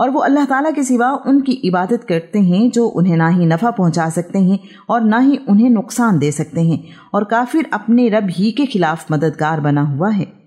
और वो अल्लाह ताला के सिवा उनकी इबादत करते हैं जो उन्हें ना ही नफ़ा पहुँचा सकते हैं और ना ही उन्हें नुकसान दे सकते हैं। और काफिर अपने रब ही के खिलाफ मददगार बना हुआ है।